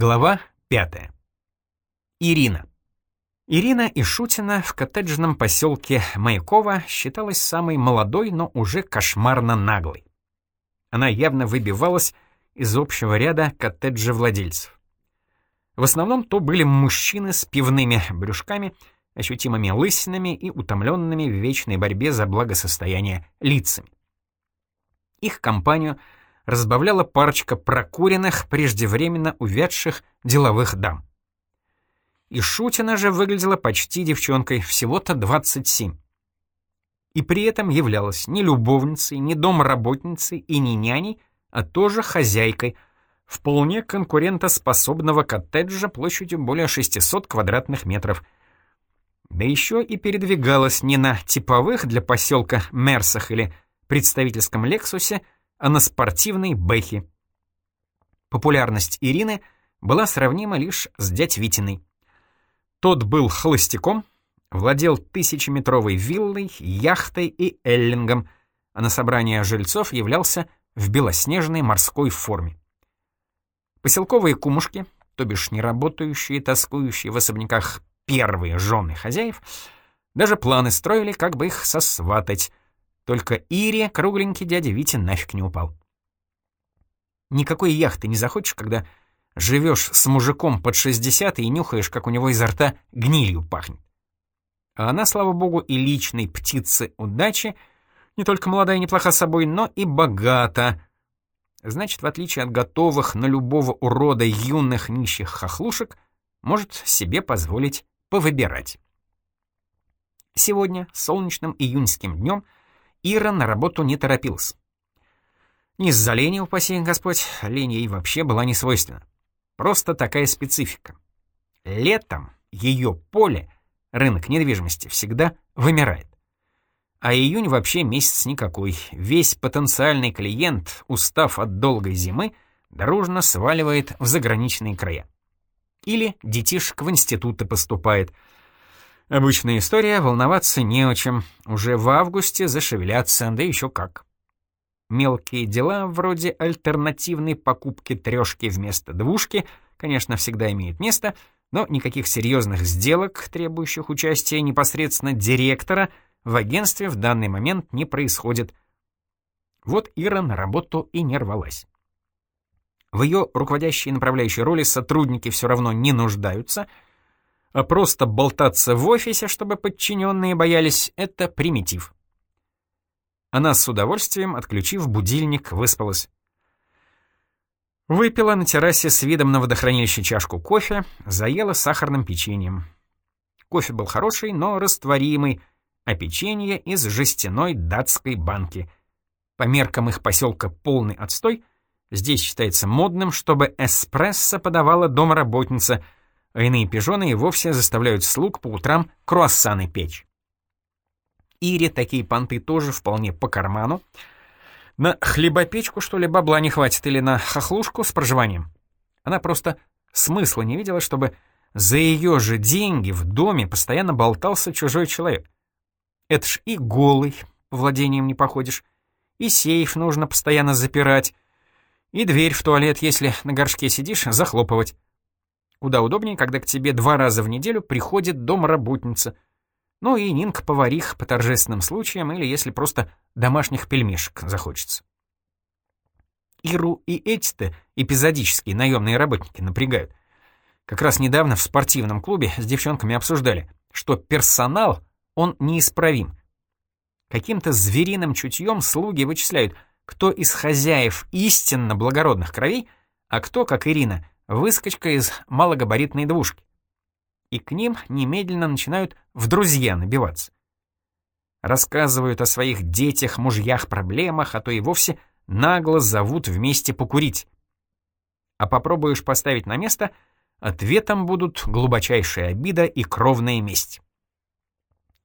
Глава 5. Ирина. Ирина Ишутина в коттеджном поселке Маяково считалась самой молодой, но уже кошмарно наглой. Она явно выбивалась из общего ряда коттеджевладельцев. В основном то были мужчины с пивными брюшками, ощутимыми лысинами и утомленными в вечной борьбе за благосостояние лицами. Их компанию — разбавляла парочка прокуренных, преждевременно увядших деловых дам. И Шутина же выглядела почти девчонкой, всего-то 27. И при этом являлась не любовницей, не домработницей и не няней, а тоже хозяйкой, вполне конкурентоспособного коттеджа площадью более 600 квадратных метров. Да еще и передвигалась не на типовых для поселка Мерсах или представительском Лексусе, а на спортивной Бэхе. Популярность Ирины была сравнима лишь с дядь Витиной. Тот был холостяком, владел тысячеметровой виллой, яхтой и эллингом, а на собрание жильцов являлся в белоснежной морской форме. Поселковые кумушки, то бишь неработающие, тоскующие в особняках первые жены хозяев, даже планы строили, как бы их сосватать, только Ире кругленький дядя Витя нафиг не упал. Никакой яхты не захочешь, когда живешь с мужиком под 60 и нюхаешь, как у него изо рта гнилью пахнет. А она, слава богу, и личной птицы удачи, не только молодая и неплоха собой, но и богата. Значит, в отличие от готовых на любого урода юных нищих хохлушек, может себе позволить повыбирать. Сегодня, солнечным июньским днем, Ира на работу не торопилась. Не из-за лени, упаси Господь, лень ей вообще была не свойственна. Просто такая специфика. Летом ее поле, рынок недвижимости, всегда вымирает. А июнь вообще месяц никакой. Весь потенциальный клиент, устав от долгой зимы, дружно сваливает в заграничные края. Или детишек в институты поступает — Обычная история, волноваться не о чем. Уже в августе зашевелятся, да еще как. Мелкие дела, вроде альтернативной покупки трешки вместо двушки, конечно, всегда имеют место, но никаких серьезных сделок, требующих участия непосредственно директора, в агентстве в данный момент не происходит. Вот Ира на работу и не рвалась. В ее руководящей и направляющей роли сотрудники все равно не нуждаются — а просто болтаться в офисе, чтобы подчиненные боялись, это примитив. Она с удовольствием, отключив будильник, выспалась. Выпила на террасе с видом на водохранилище чашку кофе, заела сахарным печеньем. Кофе был хороший, но растворимый, а печенье из жестяной датской банки. По меркам их поселка полный отстой, здесь считается модным, чтобы эспрессо подавала домработница — а иные пижоны и вовсе заставляют слуг по утрам круассаны печь. Ире такие понты тоже вполне по карману. На хлебопечку, что ли, бабла не хватит, или на хохлушку с проживанием? Она просто смысла не видела, чтобы за ее же деньги в доме постоянно болтался чужой человек. Это ж и голый, по владениям не походишь, и сейф нужно постоянно запирать, и дверь в туалет, если на горшке сидишь, захлопывать. Куда удобнее, когда к тебе два раза в неделю приходит домработница. Ну и Нинка-поварих по торжественным случаям или если просто домашних пельмешек захочется. Иру и эти-то эпизодические наемные работники напрягают. Как раз недавно в спортивном клубе с девчонками обсуждали, что персонал, он неисправим. Каким-то звериным чутьем слуги вычисляют, кто из хозяев истинно благородных кровей, а кто, как Ирина, выскочка из малогабаритной двушки. И к ним немедленно начинают в друзья набиваться. Рассказывают о своих детях, мужьях, проблемах, а то и вовсе нагло зовут вместе покурить. А попробуешь поставить на место, ответом будут глубочайшая обида и кровная месть.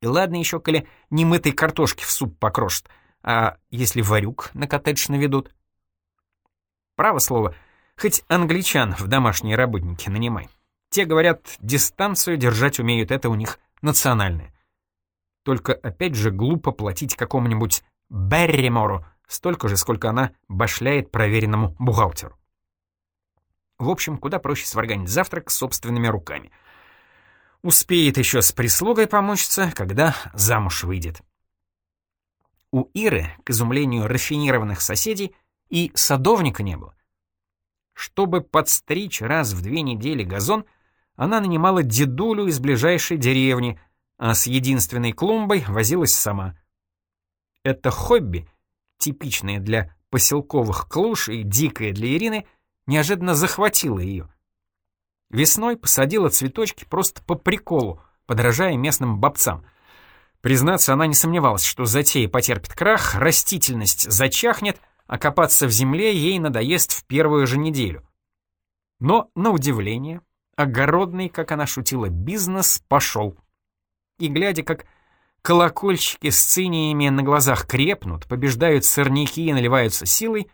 И ладно еще, коли немытой картошки в суп покрошат, а если варюк на коттедж наведут? Право слово — Хоть англичан в домашние работники нанимай. Те, говорят, дистанцию держать умеют, это у них национальное. Только опять же глупо платить какому-нибудь Берримору столько же, сколько она башляет проверенному бухгалтеру. В общем, куда проще сварганить завтрак собственными руками. Успеет еще с прислугой помучиться, когда замуж выйдет. У Иры, к изумлению рафинированных соседей, и садовника не было. Чтобы подстричь раз в две недели газон, она нанимала дедулю из ближайшей деревни, а с единственной клумбой возилась сама. Это хобби, типичное для поселковых клуш и дикое для Ирины, неожиданно захватило ее. Весной посадила цветочки просто по приколу, подражая местным бабцам. Признаться, она не сомневалась, что затея потерпит крах, растительность зачахнет — а копаться в земле ей надоест в первую же неделю. Но, на удивление, огородный, как она шутила, бизнес пошел. И глядя, как колокольчики с циниями на глазах крепнут, побеждают сорняки и наливаются силой,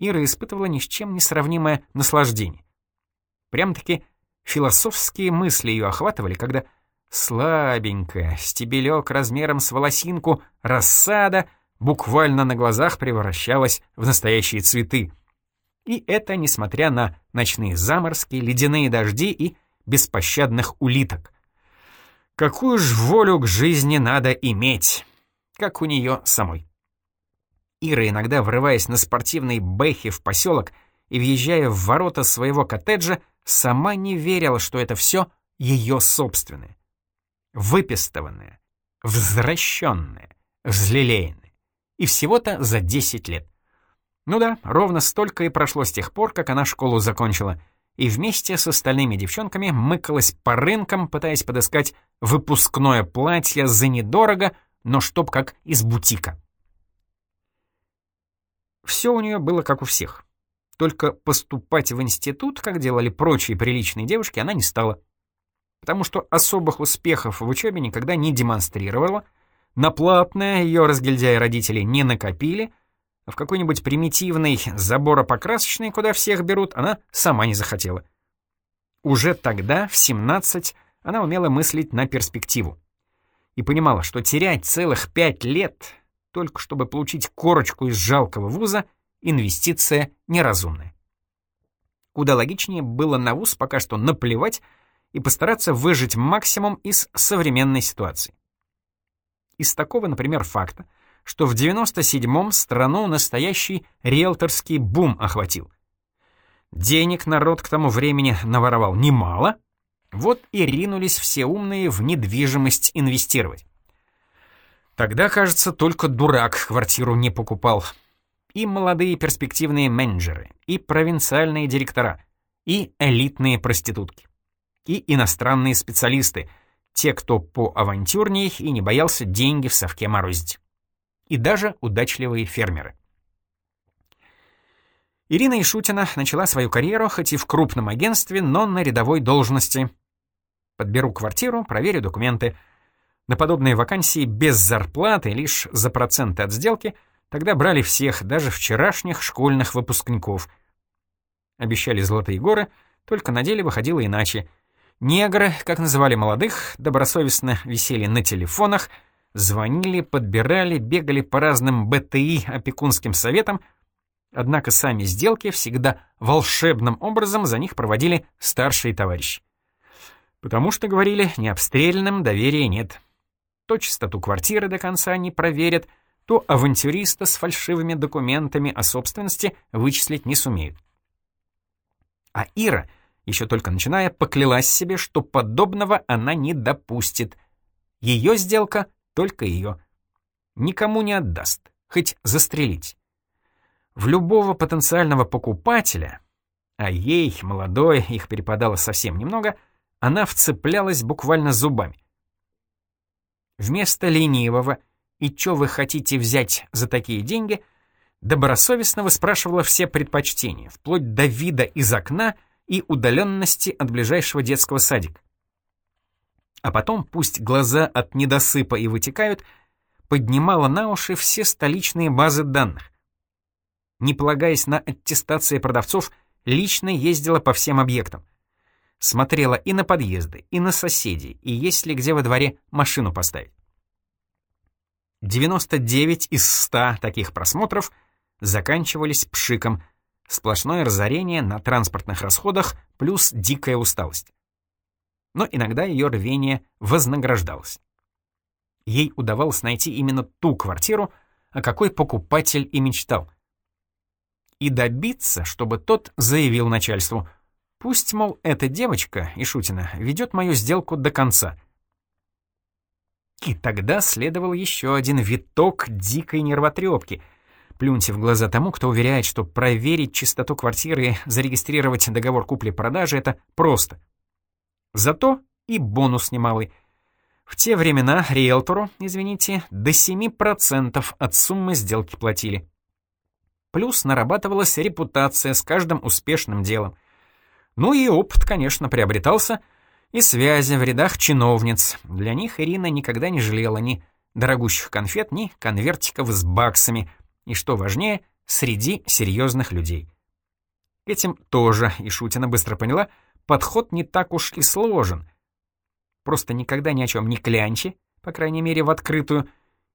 Ира испытывала ни с чем не сравнимое наслаждение. Прям-таки философские мысли ее охватывали, когда слабенькая, стебелек размером с волосинку, рассада — буквально на глазах превращалась в настоящие цветы. И это несмотря на ночные заморски, ледяные дожди и беспощадных улиток. Какую ж волю к жизни надо иметь, как у нее самой. Ира, иногда врываясь на спортивной бэхе в поселок и въезжая в ворота своего коттеджа, сама не верила, что это все ее собственное. Выпистованное, взращенное, взлелеянное. И всего-то за 10 лет. Ну да, ровно столько и прошло с тех пор, как она школу закончила, и вместе с остальными девчонками мыкалась по рынкам, пытаясь подыскать выпускное платье за недорого, но чтоб как из бутика. Все у нее было как у всех. Только поступать в институт, как делали прочие приличные девушки, она не стала. Потому что особых успехов в учебе никогда не демонстрировала — на платное ее разгильдяи родители не накопили, в какой-нибудь примитивный заборопокрасочный, куда всех берут, она сама не захотела. Уже тогда, в 17, она умела мыслить на перспективу. И понимала, что терять целых пять лет, только чтобы получить корочку из жалкого вуза, инвестиция неразумная. Куда логичнее было на вуз пока что наплевать и постараться выжить максимум из современной ситуации из такого, например, факта, что в 97-м страну настоящий риэлторский бум охватил. Денег народ к тому времени наворовал немало, вот и ринулись все умные в недвижимость инвестировать. Тогда, кажется, только дурак квартиру не покупал. И молодые перспективные менеджеры, и провинциальные директора, и элитные проститутки, и иностранные специалисты — те, кто поавантюрнее и не боялся деньги в совке морозить. И даже удачливые фермеры. Ирина Ишутина начала свою карьеру хоть и в крупном агентстве, но на рядовой должности. Подберу квартиру, проверю документы. На подобные вакансии без зарплаты, лишь за проценты от сделки, тогда брали всех, даже вчерашних школьных выпускников. Обещали золотые горы, только на деле выходило иначе — Негры, как называли молодых, добросовестно висели на телефонах, звонили, подбирали, бегали по разным БТИ опекунским советам, однако сами сделки всегда волшебным образом за них проводили старшие товарищи. Потому что, говорили, необстрельным доверия нет. То чистоту квартиры до конца не проверят, то авантюриста с фальшивыми документами о собственности вычислить не сумеют. А Ира — еще только начиная, поклялась себе, что подобного она не допустит. Ее сделка — только ее. Никому не отдаст, хоть застрелить. В любого потенциального покупателя, а ей, молодой, их перепадало совсем немного, она вцеплялась буквально зубами. Вместо ленивого «И чё вы хотите взять за такие деньги?» добросовестно выспрашивала все предпочтения, вплоть до вида из окна — и удаленности от ближайшего детского садика. А потом, пусть глаза от недосыпа и вытекают, поднимала на уши все столичные базы данных. Не полагаясь на аттестации продавцов, лично ездила по всем объектам. Смотрела и на подъезды, и на соседей, и есть ли где во дворе машину поставить. 99 из 100 таких просмотров заканчивались пшиком сплошное разорение на транспортных расходах плюс дикая усталость. Но иногда ее рвение вознаграждалось. Ей удавалось найти именно ту квартиру, о какой покупатель и мечтал. И добиться, чтобы тот заявил начальству, пусть, мол, эта девочка, Ишутина, ведет мою сделку до конца. И тогда следовал еще один виток дикой нервотрепки. Плюньте в глаза тому, кто уверяет, что проверить чистоту квартиры и зарегистрировать договор купли-продажи — это просто. Зато и бонус немалый — в те времена риэлтору, извините, до 7% от суммы сделки платили. Плюс нарабатывалась репутация с каждым успешным делом. Ну и опыт, конечно, приобретался, и связи в рядах чиновниц. Для них Ирина никогда не жалела ни дорогущих конфет, ни конвертиков с баксами, и, что важнее, среди серьезных людей. Этим тоже, и Шутина быстро поняла, подход не так уж и сложен — Просто никогда ни о чем не клянчи, по крайней мере в открытую,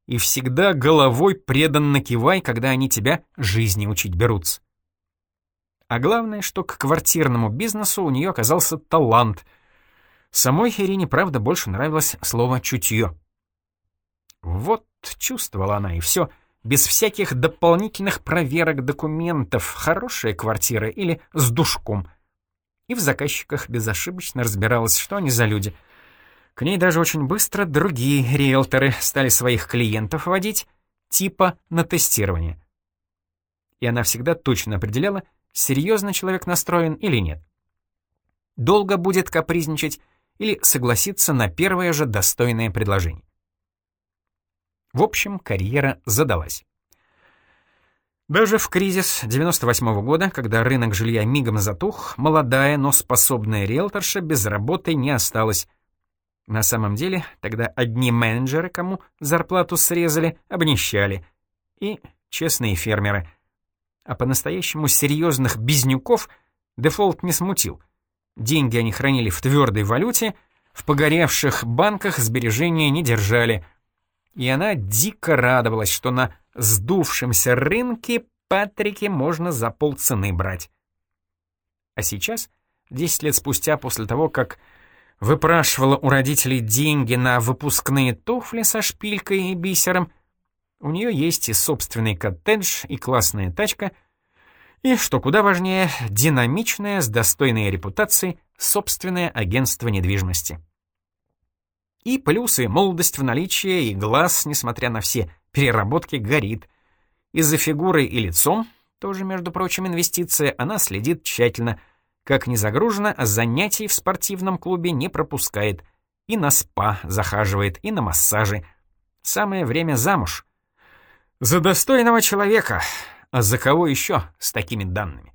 и всегда головой преданно кивай, когда они тебя жизни учить берутся. А главное, что к квартирному бизнесу у нее оказался талант. Самой Ирине, правда, больше нравилось слово «чутье». Вот чувствовала она, и все, без всяких дополнительных проверок документов, хорошая квартира или с душком. И в заказчиках безошибочно разбиралась, что они за люди — к ней даже очень быстро другие риэлторы стали своих клиентов водить, типа на тестирование. И она всегда точно определяла, серьезно человек настроен или нет. Долго будет капризничать или согласиться на первое же достойное предложение. В общем, карьера задалась. Даже в кризис 98 -го года, когда рынок жилья мигом затух, молодая, но способная риэлторша без работы не осталась, на самом деле, тогда одни менеджеры, кому зарплату срезали, обнищали. И честные фермеры. А по-настоящему серьезных бизнюков дефолт не смутил. Деньги они хранили в твердой валюте, в погоревших банках сбережения не держали. И она дико радовалась, что на сдувшемся рынке Патрики можно за полцены брать. А сейчас, 10 лет спустя после того, как выпрашивала у родителей деньги на выпускные туфли со шпилькой и бисером. У нее есть и собственный коттедж, и классная тачка, и, что куда важнее, динамичное, с достойной репутацией, собственное агентство недвижимости. И плюсы, молодость в наличии, и глаз, несмотря на все переработки, горит. Из-за фигуры и лицом, тоже, между прочим, инвестиция, она следит тщательно — как не загружена, а занятий в спортивном клубе не пропускает. И на спа захаживает, и на массажи. Самое время замуж. За достойного человека. А за кого еще с такими данными?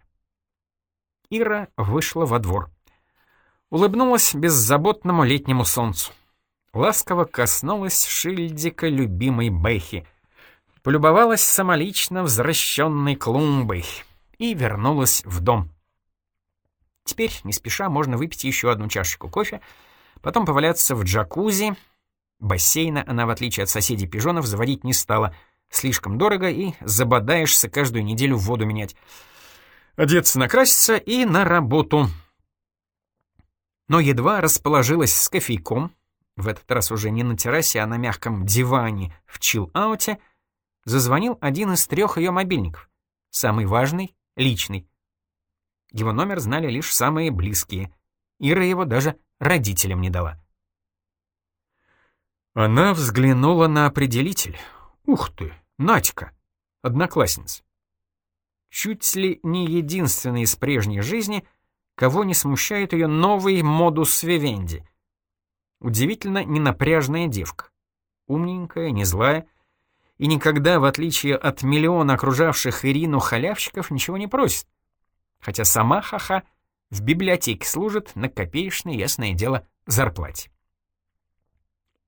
Ира вышла во двор. Улыбнулась беззаботному летнему солнцу. Ласково коснулась шильдика любимой Бэхи. Полюбовалась самолично возвращенной клумбой и вернулась в дом. Теперь, не спеша, можно выпить еще одну чашечку кофе, потом поваляться в джакузи. Бассейна она, в отличие от соседей пижонов, заводить не стала. Слишком дорого, и забодаешься каждую неделю воду менять. Одеться, накраситься и на работу. Но едва расположилась с кофейком, в этот раз уже не на террасе, а на мягком диване в чил-ауте, зазвонил один из трех ее мобильников. Самый важный — личный. Его номер знали лишь самые близкие. Ира его даже родителям не дала. Она взглянула на определитель. Ух ты, Надька, одноклассница. Чуть ли не единственный из прежней жизни, кого не смущает ее новый модус вивенди. Удивительно ненапряжная девка. Умненькая, не злая, и никогда, в отличие от миллиона окружавших Ирину халявщиков, ничего не просит хотя сама ха-ха в библиотеке служит на копеечное, ясное дело, зарплате.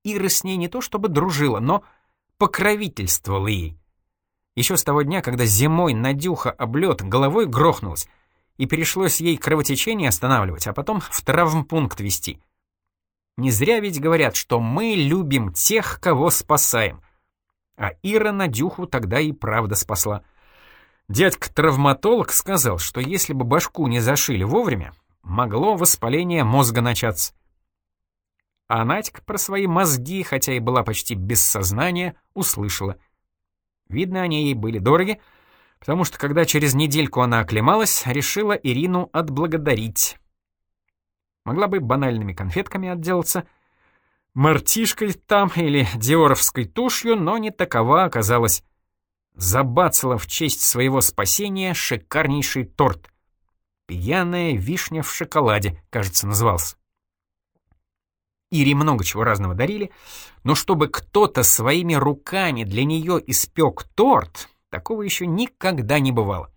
Ира с ней не то чтобы дружила, но покровительствовала ей. Еще с того дня, когда зимой Надюха облет головой грохнулась, и пришлось ей кровотечение останавливать, а потом в травмпункт вести. Не зря ведь говорят, что мы любим тех, кого спасаем. А Ира Надюху тогда и правда спасла. Дядька-травматолог сказал, что если бы башку не зашили вовремя, могло воспаление мозга начаться. А Надька про свои мозги, хотя и была почти без сознания, услышала. Видно, они ей были дороги, потому что когда через недельку она оклемалась, решила Ирину отблагодарить. Могла бы банальными конфетками отделаться, мартишкой там или диоровской тушью, но не такова оказалась. Забацала в честь своего спасения шикарнейший торт. «Пьяная вишня в шоколаде», кажется, назывался. Ире много чего разного дарили, но чтобы кто-то своими руками для нее испек торт, такого еще никогда не бывало.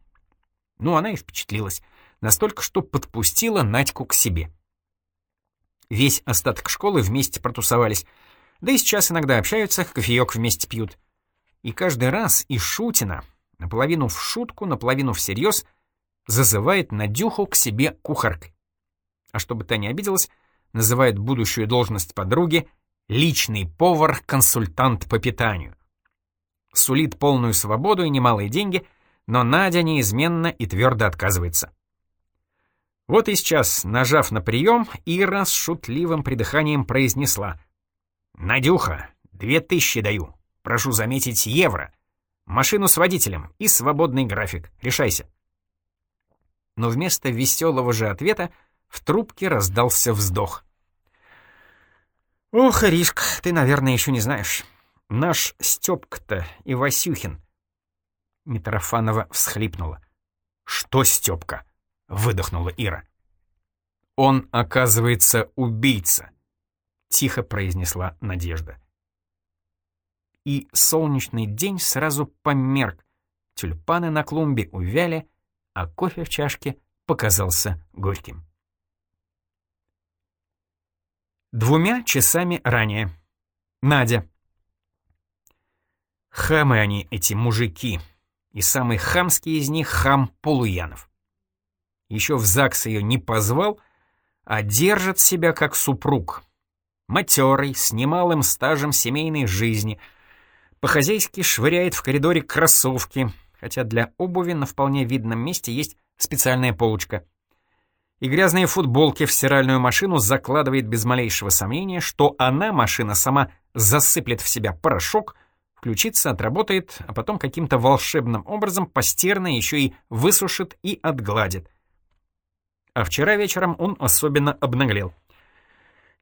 Ну, она и впечатлилась, настолько, что подпустила Надьку к себе. Весь остаток школы вместе протусовались, да и сейчас иногда общаются, кофеек вместе пьют. И каждый раз и Шутина, наполовину в шутку, наполовину всерьез, зазывает Надюху к себе кухаркой. А чтобы та не обиделась, называет будущую должность подруги «личный повар-консультант по питанию». Сулит полную свободу и немалые деньги, но Надя неизменно и твердо отказывается. Вот и сейчас, нажав на прием, Ира с шутливым придыханием произнесла. «Надюха, две тысячи даю. Прошу заметить, евро. Машину с водителем и свободный график. Решайся». Но вместо веселого же ответа в трубке раздался вздох. «Ох, Иришка, ты, наверное, еще не знаешь. Наш Степка-то и Васюхин». Митрофанова всхлипнула. «Что Степка?» — выдохнула Ира. «Он, оказывается, убийца», — тихо произнесла Надежда. И солнечный день сразу померк. Тюльпаны на клумбе увяли, а кофе в чашке показался горьким. Двумя часами ранее. Надя. Хамы они, эти мужики. И самый хамский из них — хам Полуянов. Еще в ЗАГС ее не позвал, а держит себя как супруг. Матерый, с немалым стажем семейной жизни. По-хозяйски швыряет в коридоре кроссовки, хотя для обуви на вполне видном месте есть специальная полочка — и грязные футболки в стиральную машину закладывает без малейшего сомнения, что она, машина, сама засыплет в себя порошок, включится, отработает, а потом каким-то волшебным образом постирно еще и высушит и отгладит. А вчера вечером он особенно обнаглел.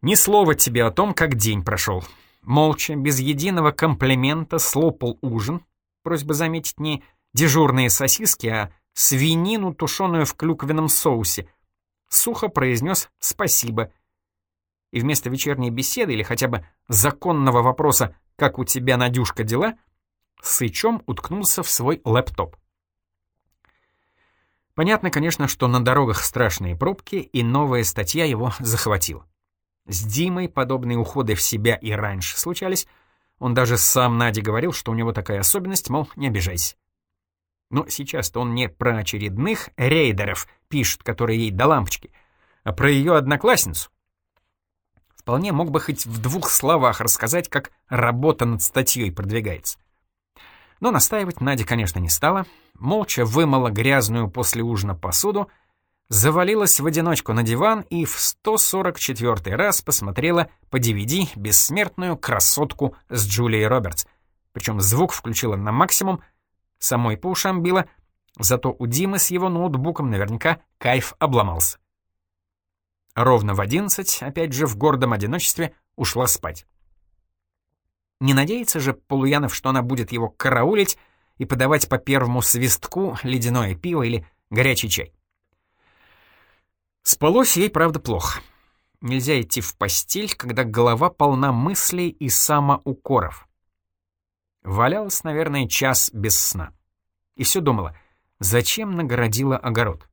Ни слова тебе о том, как день прошел. Молча, без единого комплимента слопал ужин, просьба заметить не дежурные сосиски, а свинину, тушеную в клюквенном соусе — сухо произнес «спасибо». И вместо вечерней беседы или хотя бы законного вопроса «как у тебя, Надюшка, дела?» Сычом уткнулся в свой лэптоп. Понятно, конечно, что на дорогах страшные пробки, и новая статья его захватила. С Димой подобные уходы в себя и раньше случались. Он даже сам Наде говорил, что у него такая особенность, мол, не обижайся. Но сейчас-то он не про очередных рейдеров пишет, которые ей до лампочки, а про ее одноклассницу. Вполне мог бы хоть в двух словах рассказать, как работа над статьей продвигается. Но настаивать Надя, конечно, не стала, молча вымыла грязную после ужина посуду, завалилась в одиночку на диван и в 144 раз посмотрела по DVD бессмертную красотку с Джулией Робертс. Причем звук включила на максимум — самой по ушам било, зато у Димы с его ноутбуком наверняка кайф обломался. Ровно в одиннадцать, опять же в гордом одиночестве, ушла спать. Не надеется же Полуянов, что она будет его караулить и подавать по первому свистку ледяное пиво или горячий чай. Спалось ей, правда, плохо. Нельзя идти в постель, когда голова полна мыслей и самоукоров. Валялась, наверное, час без сна. И все думала, зачем нагородила огород?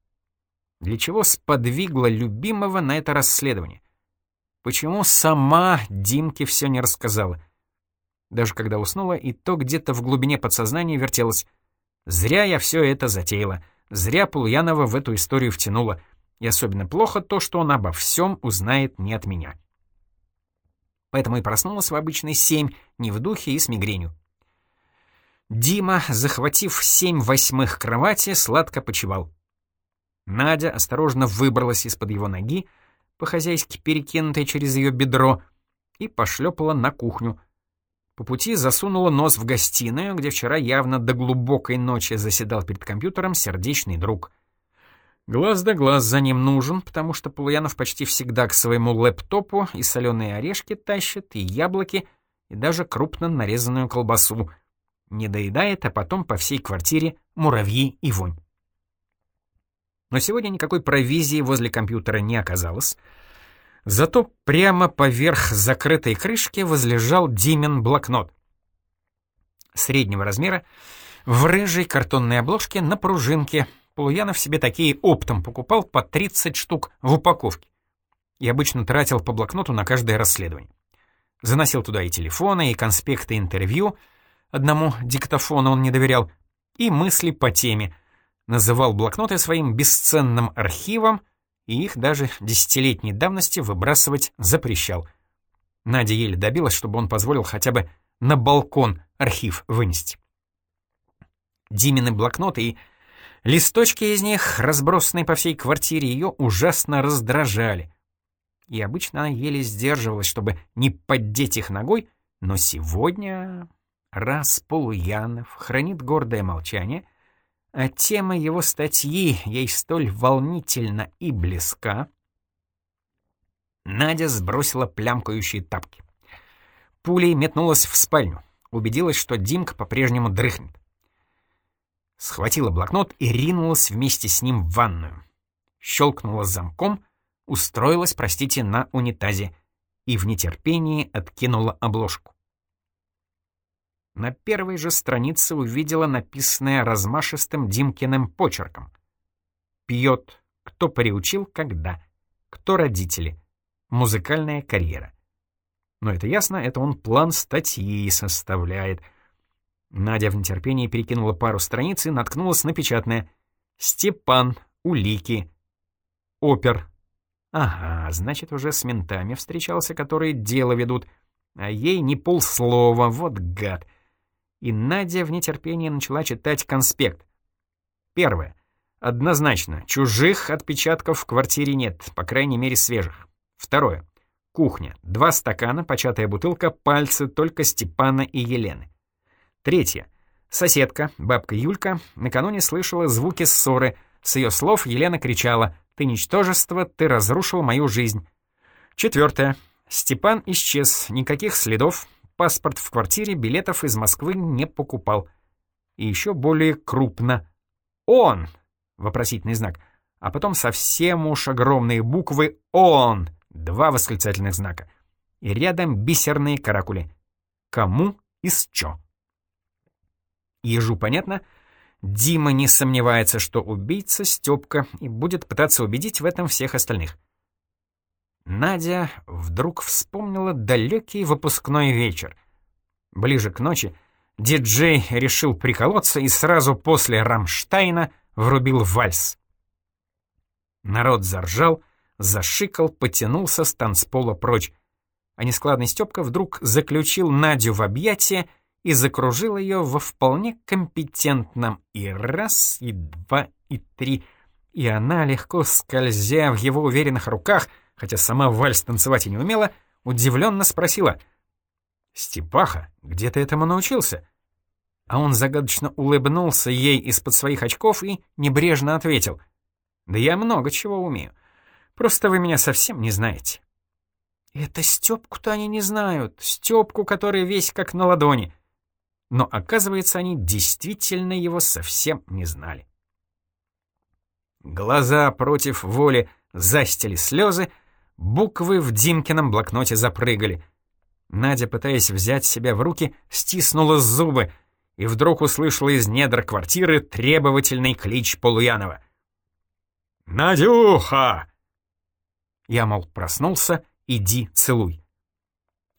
Для чего сподвигла любимого на это расследование? Почему сама Димке все не рассказала? Даже когда уснула, и то где-то в глубине подсознания вертелось. Зря я все это затеяла. Зря Полуянова в эту историю втянула. И особенно плохо то, что он обо всем узнает не от меня. Поэтому и проснулась в обычный семь, не в духе и с мигренью. Дима, захватив семь восьмых кровати, сладко почевал. Надя осторожно выбралась из-под его ноги, по-хозяйски перекинутой через ее бедро, и пошлепала на кухню. По пути засунула нос в гостиную, где вчера явно до глубокой ночи заседал перед компьютером сердечный друг. Глаз да глаз за ним нужен, потому что Полуянов почти всегда к своему лэптопу и соленые орешки тащит, и яблоки, и даже крупно нарезанную колбасу. Не доедает, а потом по всей квартире муравьи и вонь. Но сегодня никакой провизии возле компьютера не оказалось. Зато прямо поверх закрытой крышки возлежал Димин блокнот. Среднего размера, в рыжей картонной обложке на пружинке. Полуянов себе такие оптом покупал по 30 штук в упаковке. И обычно тратил по блокноту на каждое расследование. Заносил туда и телефоны, и конспекты интервью, одному диктофону он не доверял, и мысли по теме, называл блокноты своим бесценным архивом и их даже десятилетней давности выбрасывать запрещал. Надя еле добилась, чтобы он позволил хотя бы на балкон архив вынести. Димины блокноты и листочки из них, разбросанные по всей квартире, ее ужасно раздражали. И обычно она еле сдерживалась, чтобы не поддеть их ногой, но сегодня, раз Полуянов хранит гордое молчание — а тема его статьи ей столь волнительна и близка. Надя сбросила плямкающие тапки. Пулей метнулась в спальню, убедилась, что Димка по-прежнему дрыхнет. Схватила блокнот и ринулась вместе с ним в ванную. Щелкнула замком, устроилась, простите, на унитазе и в нетерпении откинула обложку. На первой же странице увидела написанное размашистым Димкиным почерком. «Пьет. Кто приучил, когда. Кто родители. Музыкальная карьера». Но это ясно, это он план статьи составляет. Надя в нетерпении перекинула пару страниц и наткнулась на печатное. «Степан. Улики. Опер. Ага, значит, уже с ментами встречался, которые дело ведут. А ей не полслова, вот гад» и Надя в нетерпении начала читать конспект. Первое. Однозначно, чужих отпечатков в квартире нет, по крайней мере свежих. Второе. Кухня. Два стакана, початая бутылка, пальцы только Степана и Елены. Третье. Соседка, бабка Юлька, накануне слышала звуки ссоры. С ее слов Елена кричала «Ты ничтожество, ты разрушил мою жизнь». Четвертое. Степан исчез, никаких следов, паспорт в квартире, билетов из Москвы не покупал. И еще более крупно. «Он!» — вопросительный знак. А потом совсем уж огромные буквы «Он!» — два восклицательных знака. И рядом бисерные каракули. «Кому и с чё?» Ежу понятно? Дима не сомневается, что убийца Стёпка и будет пытаться убедить в этом всех остальных. Надя вдруг вспомнила далекий выпускной вечер. Ближе к ночи диджей решил приколоться и сразу после «Рамштайна» врубил вальс. Народ заржал, зашикал, потянулся с танцпола прочь. А нескладный Степка вдруг заключил Надю в объятия и закружил ее во вполне компетентном и раз, и два, и три. И она, легко скользя в его уверенных руках, хотя сама вальс танцевать и не умела, удивленно спросила «Степаха, где ты этому научился?» А он загадочно улыбнулся ей из-под своих очков и небрежно ответил «Да я много чего умею. Просто вы меня совсем не знаете». Это Степку-то они не знают, Степку, который весь как на ладони. Но, оказывается, они действительно его совсем не знали. Глаза против воли застили слезы, Буквы в Димкином блокноте запрыгали. Надя, пытаясь взять себя в руки, стиснула зубы и вдруг услышала из недр квартиры требовательный клич Полуянова. «Надюха!» Я, мол, проснулся, иди целуй.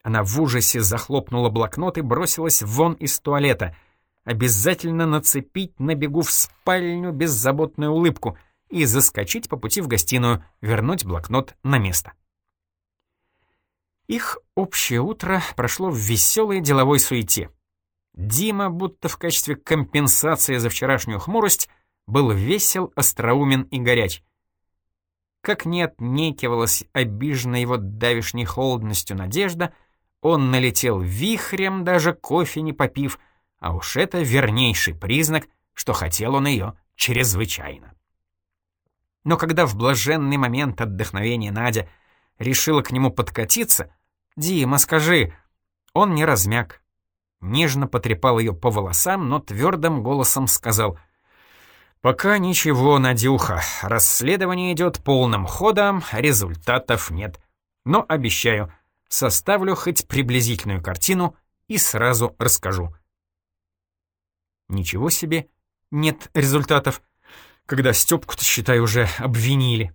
Она в ужасе захлопнула блокнот и бросилась вон из туалета. Обязательно нацепить на бегу в спальню беззаботную улыбку — и заскочить по пути в гостиную, вернуть блокнот на место. Их общее утро прошло в веселой деловой суете. Дима, будто в качестве компенсации за вчерашнюю хмурость, был весел, остроумен и горяч. Как не отнекивалась обижена его давишней холодностью надежда, он налетел вихрем, даже кофе не попив, а уж это вернейший признак, что хотел он ее чрезвычайно. Но когда в блаженный момент отдохновения Надя решила к нему подкатиться, «Дима, скажи», он не размяк. Нежно потрепал ее по волосам, но твердым голосом сказал «Пока ничего, Надюха, расследование идет полным ходом, результатов нет. Но обещаю, составлю хоть приблизительную картину и сразу расскажу». Ничего себе, нет результатов, когда Степку-то, считай, уже обвинили.